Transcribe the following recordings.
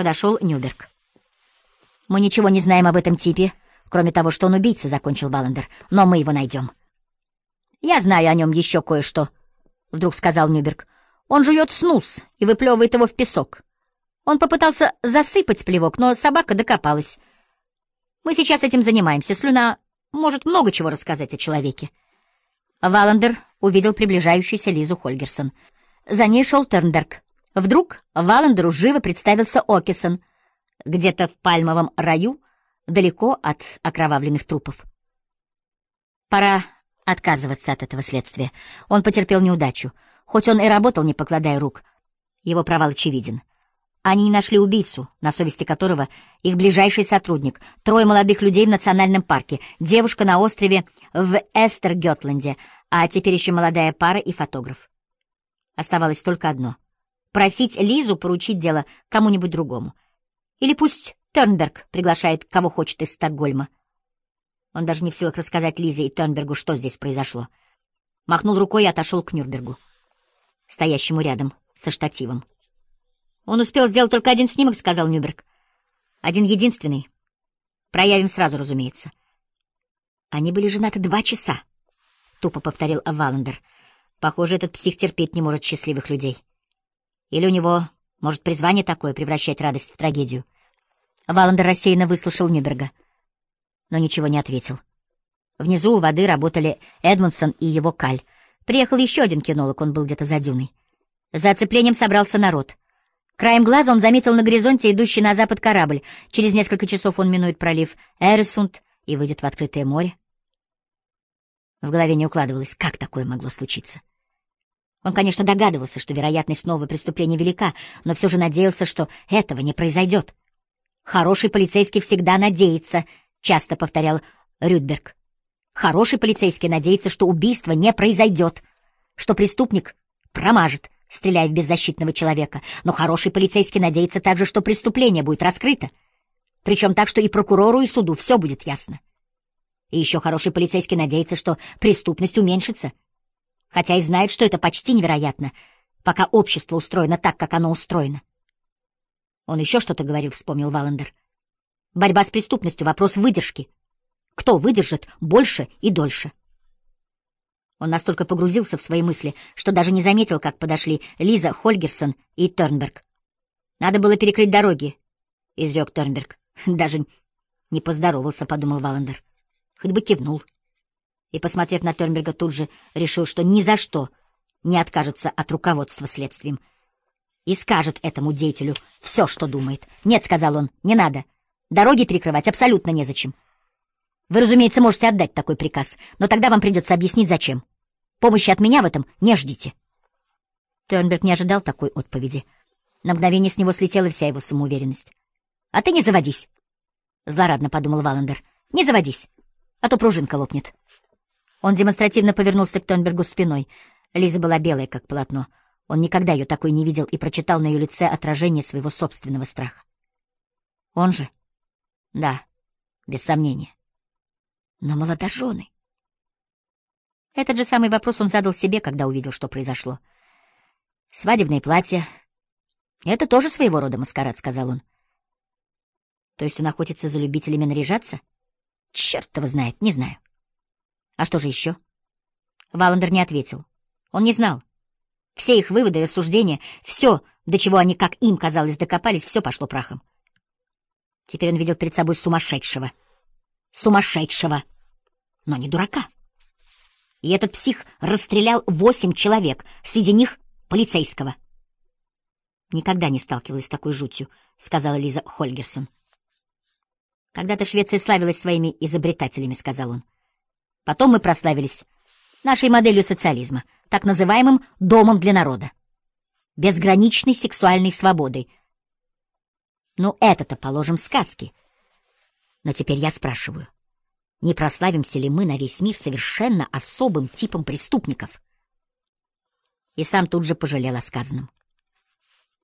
Подошел Нюберг. «Мы ничего не знаем об этом типе, кроме того, что он убийца», — закончил Валандер. «Но мы его найдем». «Я знаю о нем еще кое-что», — вдруг сказал Нюберг. «Он жует снус и выплевывает его в песок. Он попытался засыпать плевок, но собака докопалась. Мы сейчас этим занимаемся. Слюна может много чего рассказать о человеке». Валандер увидел приближающуюся Лизу Хольгерсон. За ней шел Тернберг. Вдруг Валандеру живо представился Окисон, где-то в пальмовом раю, далеко от окровавленных трупов. Пора отказываться от этого следствия. Он потерпел неудачу. Хоть он и работал, не покладая рук, его провал очевиден. Они не нашли убийцу, на совести которого их ближайший сотрудник, трое молодых людей в национальном парке, девушка на острове в Эстергётленде, а теперь еще молодая пара и фотограф. Оставалось только одно — просить Лизу поручить дело кому-нибудь другому. Или пусть Тернберг приглашает кого хочет из Стокгольма. Он даже не в силах рассказать Лизе и Тернбергу, что здесь произошло. Махнул рукой и отошел к Нюрнбергу, стоящему рядом со штативом. Он успел сделать только один снимок, — сказал Нюберг. Один единственный. Проявим сразу, разумеется. Они были женаты два часа, — тупо повторил Валандер. Похоже, этот псих терпеть не может счастливых людей. Или у него, может, призвание такое — превращать радость в трагедию. Валандер рассеянно выслушал Нюберга, но ничего не ответил. Внизу у воды работали Эдмонсон и его Каль. Приехал еще один кинолог, он был где-то за дюной. За оцеплением собрался народ. Краем глаза он заметил на горизонте идущий на запад корабль. Через несколько часов он минует пролив Эресунд и выйдет в открытое море. В голове не укладывалось, как такое могло случиться. Он, конечно, догадывался, что вероятность нового преступления велика, но все же надеялся, что этого не произойдет. «Хороший полицейский всегда надеется», — часто повторял Рюдберг. «Хороший полицейский надеется, что убийство не произойдет, что преступник промажет, стреляя в беззащитного человека, но хороший полицейский надеется также, что преступление будет раскрыто, причем так, что и прокурору, и суду все будет ясно. И еще хороший полицейский надеется, что преступность уменьшится, хотя и знает, что это почти невероятно, пока общество устроено так, как оно устроено. Он еще что-то говорил, вспомнил Валандер. Борьба с преступностью — вопрос выдержки. Кто выдержит больше и дольше? Он настолько погрузился в свои мысли, что даже не заметил, как подошли Лиза Хольгерсон и Тернберг. «Надо было перекрыть дороги», — изрек Тернберг. «Даже не поздоровался», — подумал Валандер. Хоть бы кивнул. И, посмотрев на Тернберга, тут же решил, что ни за что не откажется от руководства следствием. И скажет этому деятелю все, что думает. «Нет», — сказал он, — «не надо. Дороги перекрывать абсолютно незачем. Вы, разумеется, можете отдать такой приказ, но тогда вам придется объяснить, зачем. Помощи от меня в этом не ждите. Тернберг не ожидал такой отповеди. На мгновение с него слетела вся его самоуверенность. — А ты не заводись, — злорадно подумал Валандер. — Не заводись, а то пружинка лопнет. Он демонстративно повернулся к Тонбергу спиной. Лиза была белая, как полотно. Он никогда ее такой не видел и прочитал на ее лице отражение своего собственного страха. Он же? Да, без сомнения. Но молодожены... Этот же самый вопрос он задал себе, когда увидел, что произошло. «Свадебное платье — это тоже своего рода маскарад», — сказал он. «То есть он охотится за любителями наряжаться? Черт его знает, не знаю». «А что же еще?» Валандер не ответил. Он не знал. Все их выводы рассуждения, все, до чего они, как им казалось, докопались, все пошло прахом. Теперь он видел перед собой сумасшедшего. Сумасшедшего, но не дурака. И этот псих расстрелял восемь человек, среди них полицейского. «Никогда не сталкивалась с такой жутью», — сказала Лиза Хольгерсон. «Когда-то Швеция славилась своими изобретателями», — сказал он. «Потом мы прославились нашей моделью социализма, так называемым «домом для народа», безграничной сексуальной свободой. Ну, это-то, положим, сказки. Но теперь я спрашиваю, не прославимся ли мы на весь мир совершенно особым типом преступников? И сам тут же пожалел о сказанном.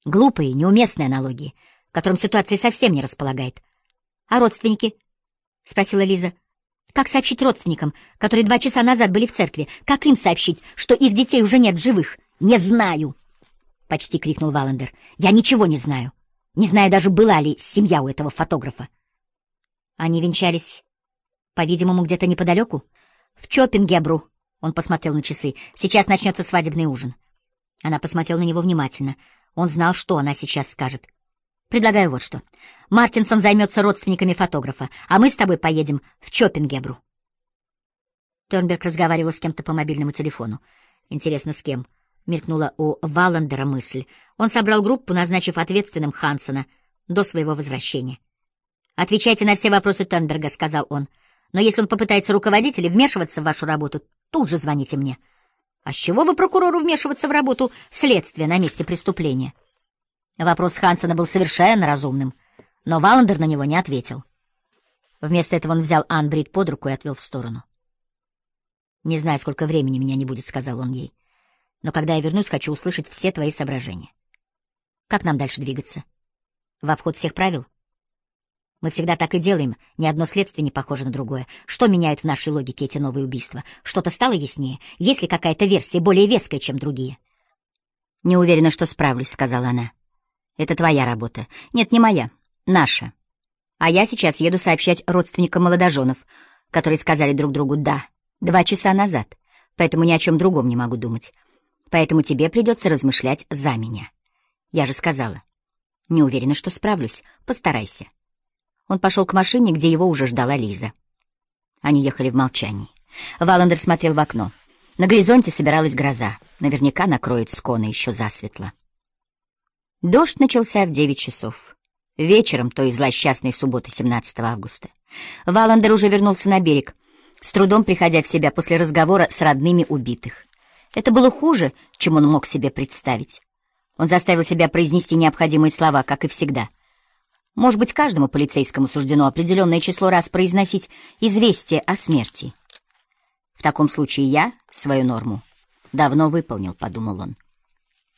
Глупые, неуместные аналогии, которым ситуация совсем не располагает. — А родственники? — спросила Лиза. — Как сообщить родственникам, которые два часа назад были в церкви? Как им сообщить, что их детей уже нет живых? — Не знаю! — почти крикнул Валандер. — Я ничего не знаю. Не знаю даже, была ли семья у этого фотографа. Они венчались, по-видимому, где-то неподалеку. В Чоппингебру. Он посмотрел на часы. Сейчас начнется свадебный ужин. Она посмотрела на него внимательно. Он знал, что она сейчас скажет. Предлагаю вот что. Мартинсон займется родственниками фотографа, а мы с тобой поедем в Чоппингебру. Тернберг разговаривал с кем-то по мобильному телефону. Интересно, с кем? Мелькнула у Валандера мысль. Он собрал группу, назначив ответственным Хансона до своего возвращения. «Отвечайте на все вопросы Тернберга», — сказал он. «Но если он попытается руководить или вмешиваться в вашу работу, тут же звоните мне». «А с чего бы прокурору вмешиваться в работу следствия на месте преступления?» Вопрос Хансона был совершенно разумным, но Валандер на него не ответил. Вместо этого он взял Анбрид под руку и отвел в сторону. «Не знаю, сколько времени меня не будет», — сказал он ей. «Но когда я вернусь, хочу услышать все твои соображения. Как нам дальше двигаться? В обход всех правил?» Мы всегда так и делаем, ни одно следствие не похоже на другое. Что меняют в нашей логике эти новые убийства? Что-то стало яснее? Есть ли какая-то версия более веская, чем другие? «Не уверена, что справлюсь», — сказала она. Это твоя работа. Нет, не моя. Наша. А я сейчас еду сообщать родственникам молодоженов, которые сказали друг другу «да» два часа назад, поэтому ни о чем другом не могу думать. Поэтому тебе придется размышлять за меня. Я же сказала. Не уверена, что справлюсь. Постарайся. Он пошел к машине, где его уже ждала Лиза. Они ехали в молчании. Валандер смотрел в окно. На горизонте собиралась гроза. Наверняка накроет сконы еще засветло. Дождь начался в девять часов. Вечером той злосчастной субботы 17 августа. Валандер уже вернулся на берег, с трудом приходя в себя после разговора с родными убитых. Это было хуже, чем он мог себе представить. Он заставил себя произнести необходимые слова, как и всегда. Может быть, каждому полицейскому суждено определенное число раз произносить известие о смерти. В таком случае я свою норму давно выполнил, — подумал он.